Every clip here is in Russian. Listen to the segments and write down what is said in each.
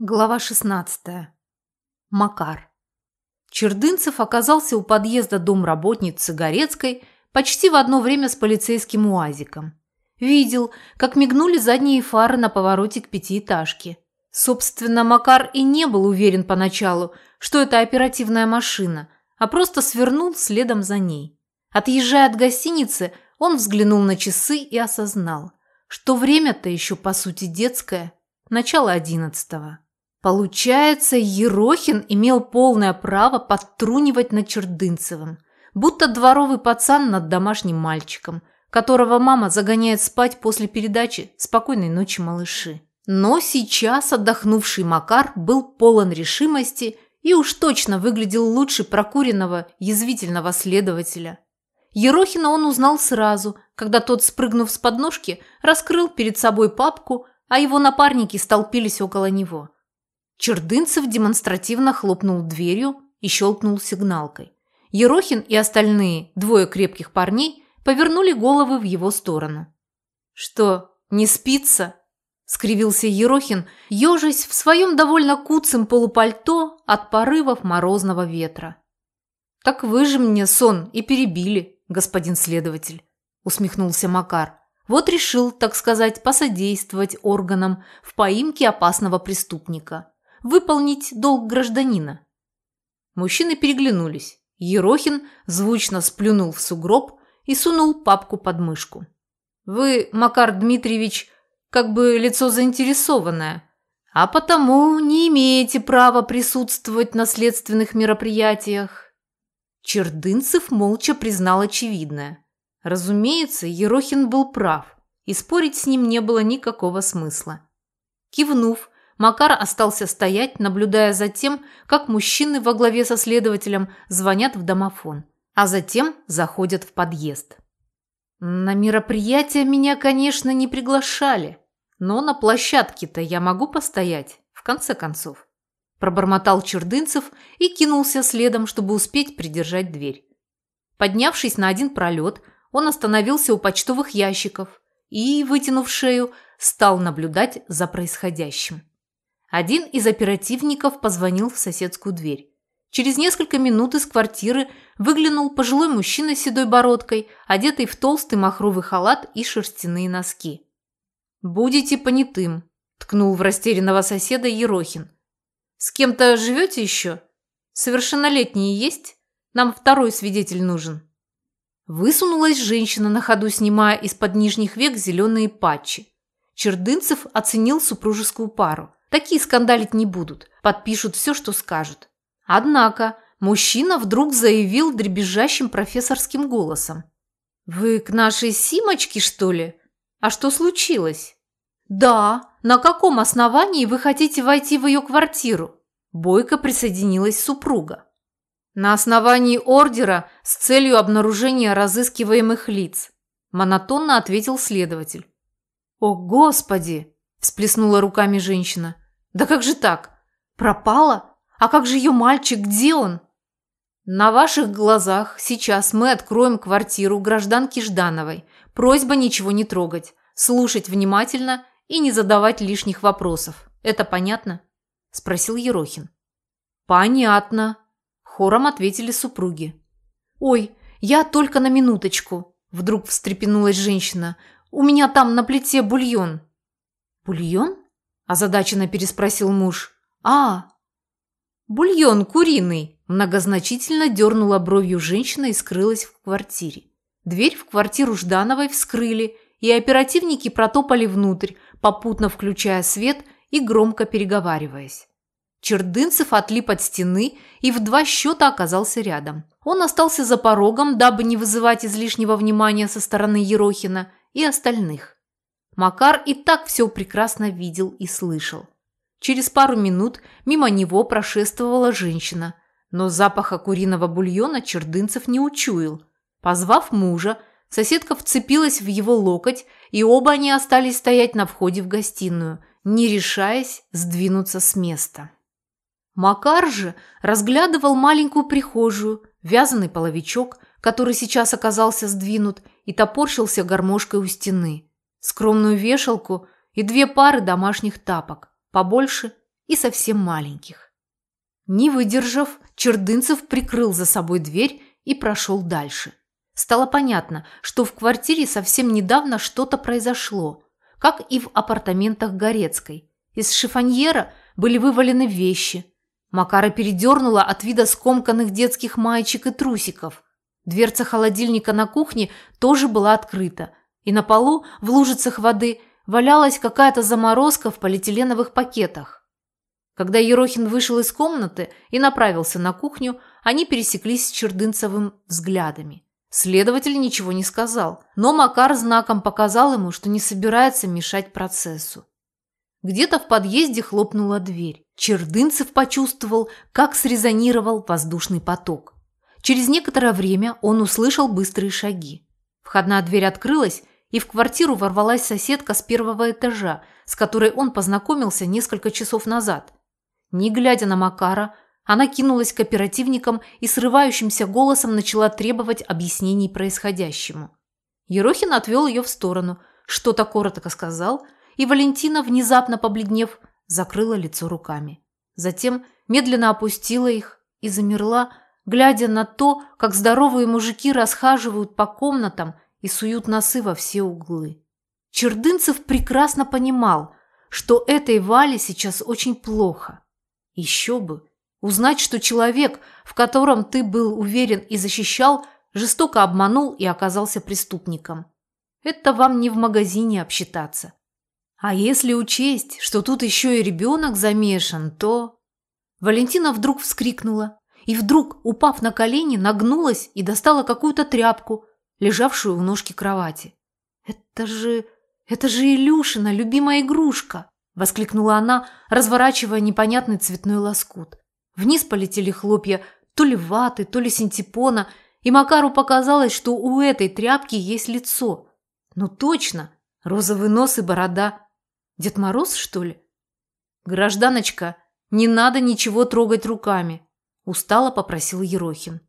Глава 16. Макар. Чердынцев оказался у подъезда домработницы Горецкой почти в одно время с полицейским УАЗиком. Видел, как мигнули задние фары на повороте к пятиэтажке. Собственно, Макар и не был уверен поначалу, что это оперативная машина, а просто свернул следом за ней. Отъезжая от гостиницы, он взглянул на часы и осознал, что время-то еще по сути детское, начало одиннадцатого. Получается, Ерохин имел полное право подтрунивать над Чердынцевым, будто дворовый пацан над домашним мальчиком, которого мама загоняет спать после передачи «Спокойной ночи, малыши». Но сейчас отдохнувший Макар был полон решимости и уж точно выглядел лучше прокуренного, язвительного следователя. Ерохина он узнал сразу, когда тот, спрыгнув с подножки, раскрыл перед собой папку, а его напарники столпились около него – Чердынцев демонстративно хлопнул дверью и щелкнул сигналкой. Ерохин и остальные, двое крепких парней, повернули головы в его сторону. «Что, не спится?» – скривился Ерохин, ежась в своем довольно куцем полупальто от порывов морозного ветра. «Так вы же мне сон и перебили, господин следователь», – усмехнулся Макар. «Вот решил, так сказать, посодействовать органам в поимке опасного преступника выполнить долг гражданина. Мужчины переглянулись. Ерохин звучно сплюнул в сугроб и сунул папку под мышку. «Вы, Макар Дмитриевич, как бы лицо заинтересованное, а потому не имеете права присутствовать на следственных мероприятиях». Чердынцев молча признал очевидное. Разумеется, Ерохин был прав, и спорить с ним не было никакого смысла. Кивнув, Макар остался стоять, наблюдая за тем, как мужчины во главе со следователем звонят в домофон, а затем заходят в подъезд. На мероприятие меня, конечно, не приглашали, но на площадке-то я могу постоять, в конце концов. Пробормотал Чердынцев и кинулся следом, чтобы успеть придержать дверь. Поднявшись на один пролет, он остановился у почтовых ящиков и, вытянув шею, стал наблюдать за происходящим. Один из оперативников позвонил в соседскую дверь. Через несколько минут из квартиры выглянул пожилой мужчина с седой бородкой, одетый в толстый махровый халат и шерстяные носки. «Будете понятым», – ткнул в растерянного соседа Ерохин. «С кем-то живете еще? Совершеннолетние есть? Нам второй свидетель нужен». Высунулась женщина на ходу, снимая из-под нижних век зеленые патчи. Чердынцев оценил супружескую пару – Такие скандалить не будут, подпишут все, что скажут. Однако мужчина вдруг заявил дребезжащим профессорским голосом. «Вы к нашей Симочке, что ли? А что случилось?» «Да, на каком основании вы хотите войти в ее квартиру?» Бойко присоединилась супруга. «На основании ордера с целью обнаружения разыскиваемых лиц», монотонно ответил следователь. «О, Господи!» – всплеснула руками женщина. «Да как же так? Пропала? А как же ее мальчик? Где он?» «На ваших глазах сейчас мы откроем квартиру гражданки Ждановой. Просьба ничего не трогать, слушать внимательно и не задавать лишних вопросов. Это понятно?» – спросил Ерохин. «Понятно», – хором ответили супруги. «Ой, я только на минуточку», – вдруг встрепенулась женщина. «У меня там на плите бульон». «Бульон?» – озадаченно переспросил муж. «А, бульон куриный!» – многозначительно дернула бровью женщина и скрылась в квартире. Дверь в квартиру Ждановой вскрыли, и оперативники протопали внутрь, попутно включая свет и громко переговариваясь. Чердынцев отлип от стены и в два счета оказался рядом. Он остался за порогом, дабы не вызывать излишнего внимания со стороны Ерохина и остальных. Макар и так все прекрасно видел и слышал. Через пару минут мимо него прошествовала женщина, но запаха куриного бульона Чердынцев не учуял. Позвав мужа, соседка вцепилась в его локоть, и оба они остались стоять на входе в гостиную, не решаясь сдвинуться с места. Макар же разглядывал маленькую прихожую, вязаный половичок, который сейчас оказался сдвинут, и топорщился гармошкой у стены скромную вешалку и две пары домашних тапок, побольше и совсем маленьких. Не выдержав, Чердынцев прикрыл за собой дверь и прошел дальше. Стало понятно, что в квартире совсем недавно что-то произошло, как и в апартаментах Горецкой. Из шифоньера были вывалены вещи. Макара передернула от вида скомканных детских маечек и трусиков. Дверца холодильника на кухне тоже была открыта, и на полу, в лужицах воды, валялась какая-то заморозка в полиэтиленовых пакетах. Когда Ерохин вышел из комнаты и направился на кухню, они пересеклись с Чердынцевым взглядами. Следователь ничего не сказал, но Макар знаком показал ему, что не собирается мешать процессу. Где-то в подъезде хлопнула дверь. Чердынцев почувствовал, как срезонировал воздушный поток. Через некоторое время он услышал быстрые шаги. Входная дверь открылась, и в квартиру ворвалась соседка с первого этажа, с которой он познакомился несколько часов назад. Не глядя на Макара, она кинулась к оперативникам и срывающимся голосом начала требовать объяснений происходящему. Ерохин отвел ее в сторону, что-то коротко сказал, и Валентина, внезапно побледнев, закрыла лицо руками. Затем медленно опустила их и замерла, глядя на то, как здоровые мужики расхаживают по комнатам и суют носы во все углы. Чердынцев прекрасно понимал, что этой Вале сейчас очень плохо. Еще бы, узнать, что человек, в котором ты был уверен и защищал, жестоко обманул и оказался преступником. Это вам не в магазине обсчитаться. А если учесть, что тут еще и ребенок замешан, то... Валентина вдруг вскрикнула и вдруг, упав на колени, нагнулась и достала какую-то тряпку, лежавшую у ножки кровати. «Это же... это же Илюшина, любимая игрушка!» – воскликнула она, разворачивая непонятный цветной лоскут. Вниз полетели хлопья то ли ваты, то ли синтепона, и Макару показалось, что у этой тряпки есть лицо. Ну точно, розовый нос и борода. Дед Мороз, что ли? «Гражданочка, не надо ничего трогать руками», – устало попросил Ерохин.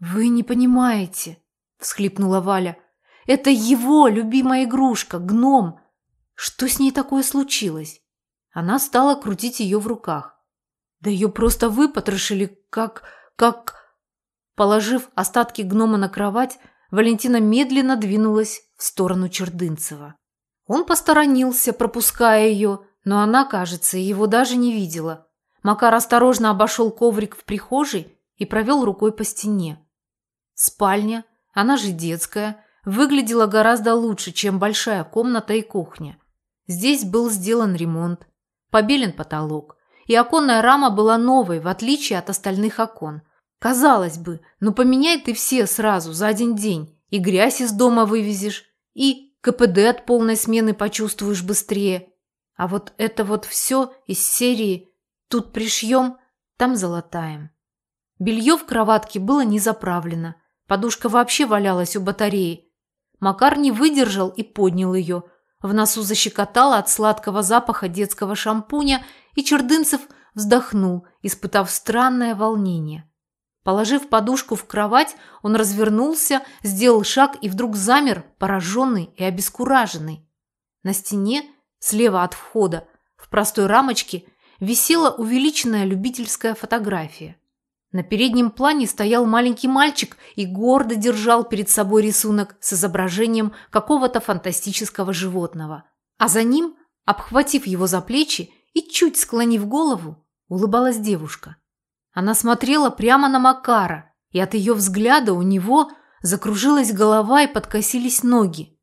«Вы не понимаете», всхлипнула Валя. Это его любимая игрушка, гном. Что с ней такое случилось? Она стала крутить ее в руках. Да ее просто выпотрошили, как... как... Положив остатки гнома на кровать, Валентина медленно двинулась в сторону Чердынцева. Он посторонился, пропуская ее, но она, кажется, его даже не видела. Макар осторожно обошел коврик в прихожей и провел рукой по стене. Спальня, она же детская, выглядела гораздо лучше, чем большая комната и кухня. Здесь был сделан ремонт, побелен потолок, и оконная рама была новой, в отличие от остальных окон. Казалось бы, ну поменяй ты все сразу, за один день, и грязь из дома вывезешь, и КПД от полной смены почувствуешь быстрее. А вот это вот все из серии «Тут пришьем, там золотаем». Белье в кроватке было не заправлено, Подушка вообще валялась у батареи. Макар не выдержал и поднял ее. В носу защекотало от сладкого запаха детского шампуня, и Чердынцев вздохнул, испытав странное волнение. Положив подушку в кровать, он развернулся, сделал шаг и вдруг замер, пораженный и обескураженный. На стене, слева от входа, в простой рамочке, висела увеличенная любительская фотография. На переднем плане стоял маленький мальчик и гордо держал перед собой рисунок с изображением какого-то фантастического животного. А за ним, обхватив его за плечи и чуть склонив голову, улыбалась девушка. Она смотрела прямо на Макара, и от ее взгляда у него закружилась голова и подкосились ноги.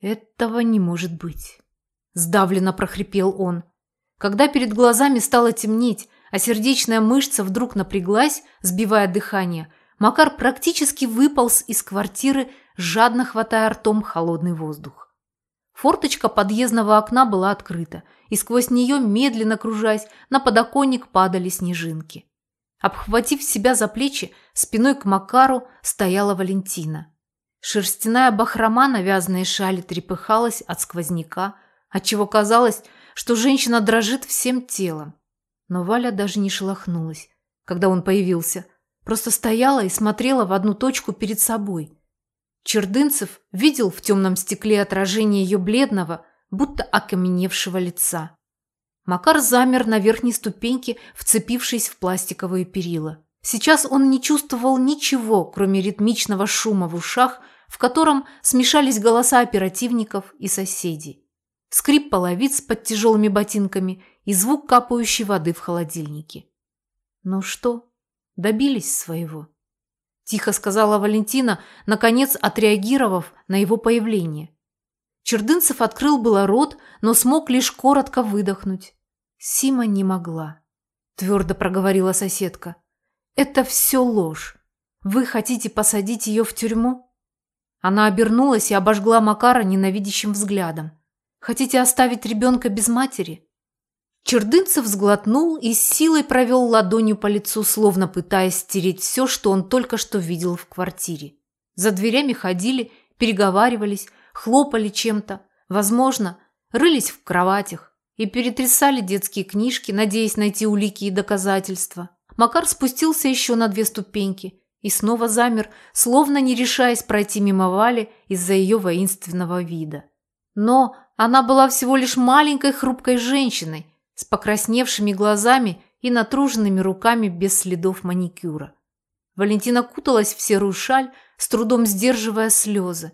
«Этого не может быть», – сдавленно прохрипел он. Когда перед глазами стало темнеть, а сердечная мышца вдруг напряглась, сбивая дыхание, Макар практически выполз из квартиры, жадно хватая ртом холодный воздух. Форточка подъездного окна была открыта, и сквозь нее, медленно кружась, на подоконник падали снежинки. Обхватив себя за плечи, спиной к Макару стояла Валентина. Шерстяная бахрома на вязаной шали трепыхалась от сквозняка, отчего казалось, что женщина дрожит всем телом. Но Валя даже не шелохнулась, когда он появился. Просто стояла и смотрела в одну точку перед собой. Чердынцев видел в темном стекле отражение ее бледного, будто окаменевшего лица. Макар замер на верхней ступеньке, вцепившись в пластиковые перила. Сейчас он не чувствовал ничего, кроме ритмичного шума в ушах, в котором смешались голоса оперативников и соседей. Скрип половиц под тяжелыми ботинками и звук капающей воды в холодильнике. «Ну что, добились своего?» – тихо сказала Валентина, наконец отреагировав на его появление. Чердынцев открыл было рот, но смог лишь коротко выдохнуть. Сима не могла. Твердо проговорила соседка. Это все ложь. Вы хотите посадить ее в тюрьму? Она обернулась и обожгла Макара ненавидящим взглядом. Хотите оставить ребенка без матери? Чердынцев взглотнул и с силой провел ладонью по лицу, словно пытаясь стереть все, что он только что видел в квартире. За дверями ходили, переговаривались, хлопали чем-то, возможно, рылись в кроватях и перетрясали детские книжки, надеясь найти улики и доказательства. Макар спустился еще на две ступеньки и снова замер, словно не решаясь пройти мимо Вали из-за ее воинственного вида. Но она была всего лишь маленькой хрупкой женщиной с покрасневшими глазами и натруженными руками без следов маникюра. Валентина куталась в серую шаль, с трудом сдерживая слезы.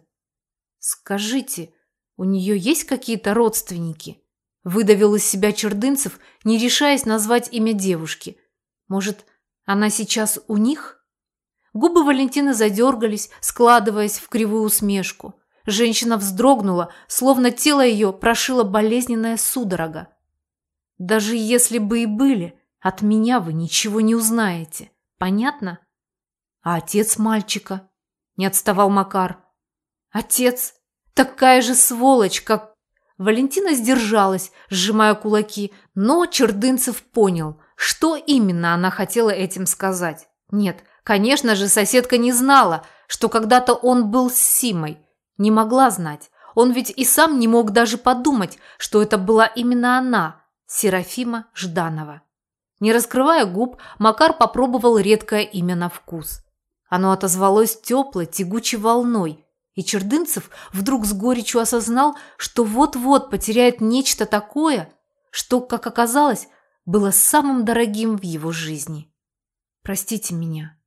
«Скажите, у нее есть какие-то родственники?» Выдавил из себя Чердынцев, не решаясь назвать имя девушки. «Может, она сейчас у них?» Губы Валентины задергались, складываясь в кривую усмешку. Женщина вздрогнула, словно тело ее прошило болезненная судорога. «Даже если бы и были, от меня вы ничего не узнаете. Понятно?» «А отец мальчика?» – не отставал Макар. «Отец такая же сволочь, как...» Валентина сдержалась, сжимая кулаки, но Чердынцев понял, что именно она хотела этим сказать. Нет, конечно же, соседка не знала, что когда-то он был с Симой – не могла знать. Он ведь и сам не мог даже подумать, что это была именно она, Серафима Жданова. Не раскрывая губ, Макар попробовал редкое имя на вкус. Оно отозвалось теплой, тягучей волной, и Чердынцев вдруг с горечью осознал, что вот-вот потеряет нечто такое, что, как оказалось, было самым дорогим в его жизни. «Простите меня»,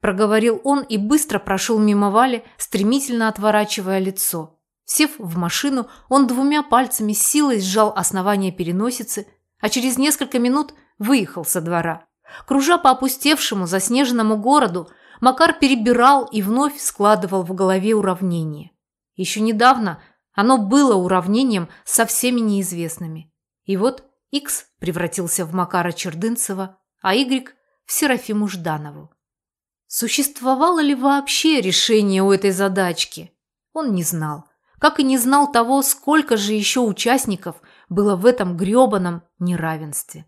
проговорил он и быстро прошел мимо Вали, стремительно отворачивая лицо. Сев в машину, он двумя пальцами силой сжал основание переносицы, а через несколько минут выехал со двора. Кружа по опустевшему, заснеженному городу, Макар перебирал и вновь складывал в голове уравнение. Еще недавно оно было уравнением со всеми неизвестными. И вот X превратился в Макара Чердынцева, а Y – в Серафиму Жданову. Существовало ли вообще решение у этой задачки? Он не знал. Как и не знал того, сколько же еще участников было в этом грёбаном неравенстве.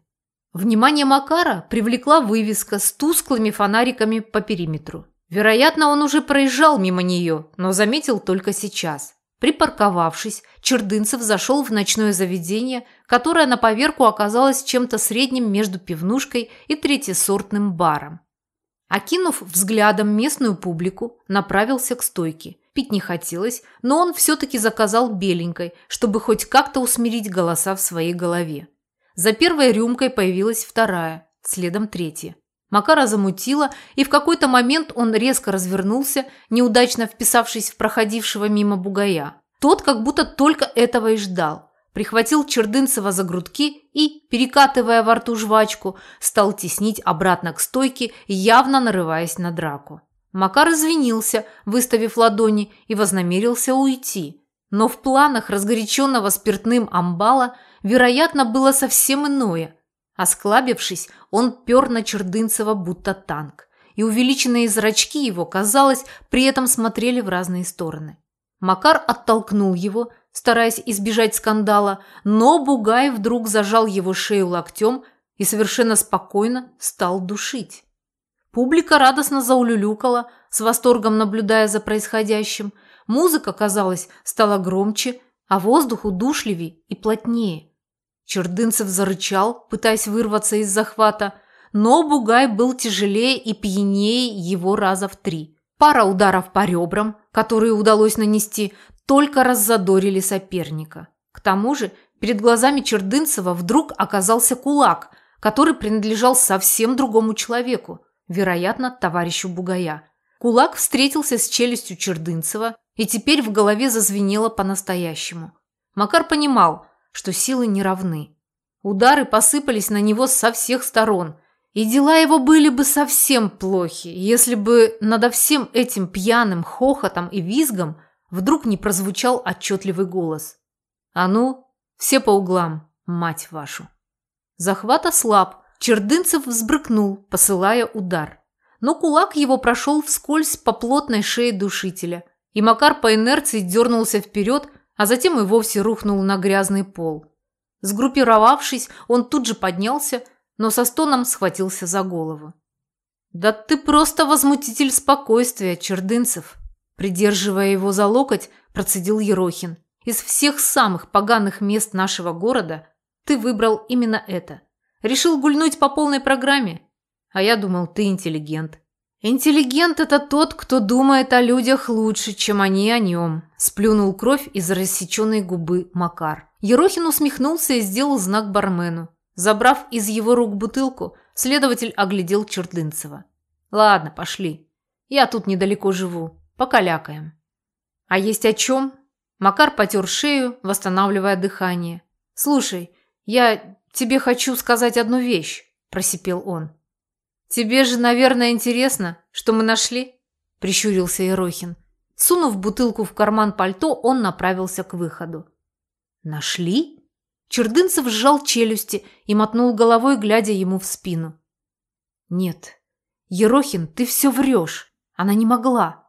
Внимание Макара привлекла вывеска с тусклыми фонариками по периметру. Вероятно, он уже проезжал мимо нее, но заметил только сейчас. Припарковавшись, Чердынцев зашел в ночное заведение, которое на поверку оказалось чем-то средним между пивнушкой и третьесортным баром. Окинув взглядом местную публику, направился к стойке. Пить не хотелось, но он все-таки заказал беленькой, чтобы хоть как-то усмирить голоса в своей голове. За первой рюмкой появилась вторая, следом третья. Макара замутила, и в какой-то момент он резко развернулся, неудачно вписавшись в проходившего мимо бугая. Тот как будто только этого и ждал прихватил Чердынцева за грудки и, перекатывая во рту жвачку, стал теснить обратно к стойке, явно нарываясь на драку. Макар извинился, выставив ладони, и вознамерился уйти. Но в планах разгоряченного спиртным амбала, вероятно, было совсем иное. Осклабившись, он пер на Чердынцева будто танк, и увеличенные зрачки его, казалось, при этом смотрели в разные стороны. Макар оттолкнул его, стараясь избежать скандала, но Бугай вдруг зажал его шею локтем и совершенно спокойно стал душить. Публика радостно заулюлюкала, с восторгом наблюдая за происходящим. Музыка, казалось, стала громче, а воздух удушливей и плотнее. Чердынцев зарычал, пытаясь вырваться из захвата, но Бугай был тяжелее и пьянее его раза в три. Пара ударов по ребрам, которые удалось нанести, только раззадорили соперника. К тому же Перед глазами Чердынцева вдруг оказался кулак, который принадлежал совсем другому человеку, вероятно, товарищу Бугая. Кулак встретился с челюстью Чердынцева, и теперь в голове зазвенело по-настоящему. Макар понимал, что силы не равны. Удары посыпались на него со всех сторон, и дела его были бы совсем плохи, если бы над всем этим пьяным хохотом и визгом вдруг не прозвучал отчетливый голос. «А ну, все по углам, мать вашу!» Захват ослаб, Чердынцев взбрыкнул, посылая удар. Но кулак его прошел вскользь по плотной шее душителя, и Макар по инерции дернулся вперед, а затем и вовсе рухнул на грязный пол. Сгруппировавшись, он тут же поднялся, но со стоном схватился за голову. «Да ты просто возмутитель спокойствия, Чердынцев!» Придерживая его за локоть, процедил Ерохин. «Из всех самых поганых мест нашего города ты выбрал именно это. Решил гульнуть по полной программе? А я думал, ты интеллигент». «Интеллигент – это тот, кто думает о людях лучше, чем они о нем», – сплюнул кровь из рассеченной губы Макар. Ерохин усмехнулся и сделал знак бармену. Забрав из его рук бутылку, следователь оглядел Чердынцева. «Ладно, пошли. Я тут недалеко живу. Покалякаем». «А есть о чем?» Макар потер шею, восстанавливая дыхание. «Слушай, я тебе хочу сказать одну вещь», – просипел он. «Тебе же, наверное, интересно, что мы нашли?» – прищурился Ерохин. Сунув бутылку в карман пальто, он направился к выходу. «Нашли?» Чердынцев сжал челюсти и мотнул головой, глядя ему в спину. «Нет, Ерохин, ты все врешь. Она не могла.